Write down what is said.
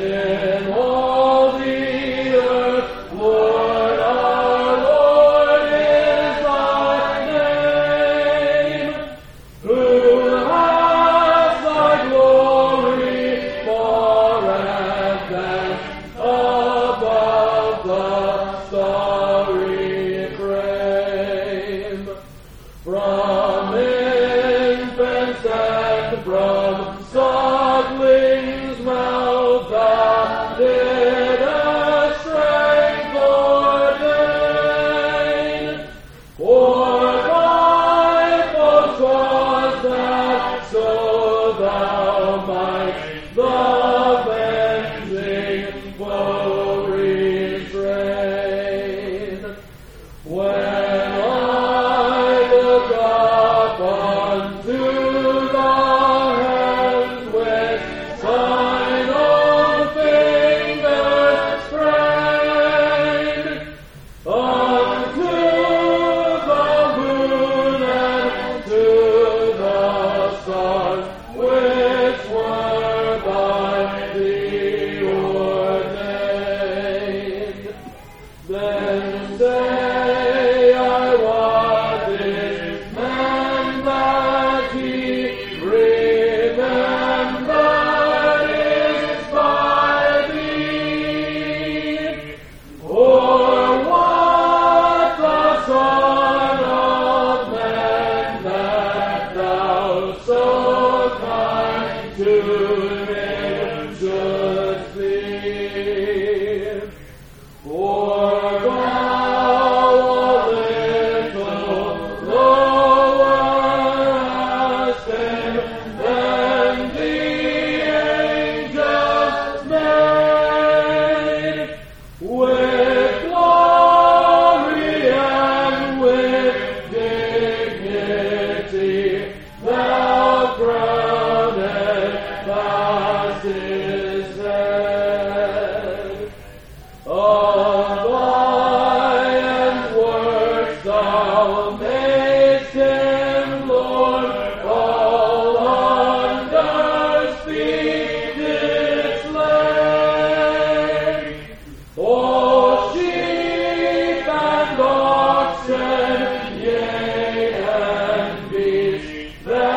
in to beasts